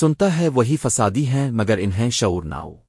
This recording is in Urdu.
سنتا ہے وہی فسادی ہیں مگر انہیں شعور نہ ہو۔